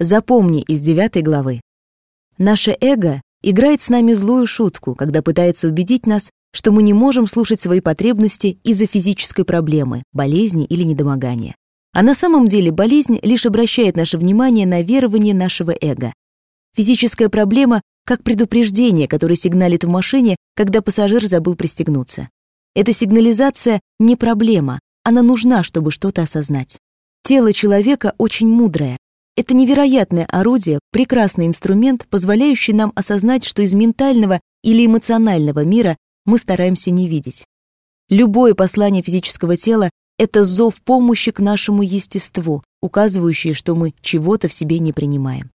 Запомни из девятой главы. Наше эго играет с нами злую шутку, когда пытается убедить нас, что мы не можем слушать свои потребности из-за физической проблемы, болезни или недомогания. А на самом деле болезнь лишь обращает наше внимание на верование нашего эго. Физическая проблема как предупреждение, которое сигналит в машине, когда пассажир забыл пристегнуться. Эта сигнализация не проблема, она нужна, чтобы что-то осознать. Тело человека очень мудрое. Это невероятное орудие, прекрасный инструмент, позволяющий нам осознать, что из ментального или эмоционального мира мы стараемся не видеть. Любое послание физического тела это зов помощи к нашему естеству, указывающий, что мы чего-то в себе не принимаем.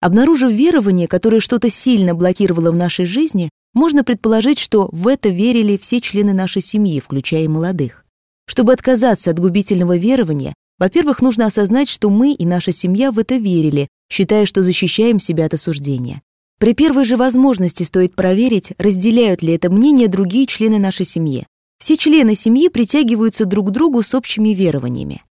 Обнаружив верование, которое что-то сильно блокировало в нашей жизни, можно предположить, что в это верили все члены нашей семьи, включая молодых. Чтобы отказаться от губительного верования, во-первых, нужно осознать, что мы и наша семья в это верили, считая, что защищаем себя от осуждения. При первой же возможности стоит проверить, разделяют ли это мнение другие члены нашей семьи. Все члены семьи притягиваются друг к другу с общими верованиями.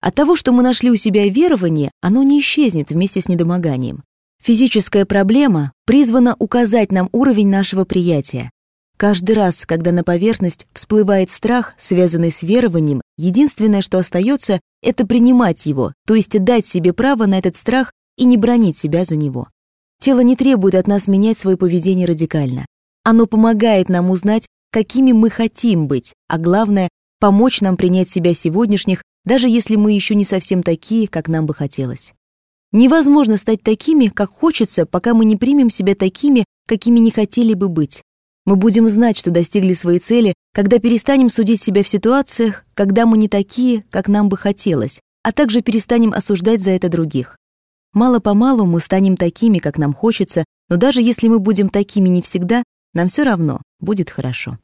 От того, что мы нашли у себя верование, оно не исчезнет вместе с недомоганием. Физическая проблема призвана указать нам уровень нашего приятия. Каждый раз, когда на поверхность всплывает страх, связанный с верованием, единственное, что остается, это принимать его, то есть дать себе право на этот страх и не бронить себя за него. Тело не требует от нас менять свое поведение радикально. Оно помогает нам узнать, какими мы хотим быть, а главное, помочь нам принять себя сегодняшних, даже если мы еще не совсем такие, как нам бы хотелось. Невозможно стать такими, как хочется, пока мы не примем себя такими, какими не хотели бы быть. Мы будем знать, что достигли своей цели, когда перестанем судить себя в ситуациях, когда мы не такие, как нам бы хотелось, а также перестанем осуждать за это других. Мало-помалу мы станем такими, как нам хочется, но даже если мы будем такими не всегда, нам все равно будет хорошо.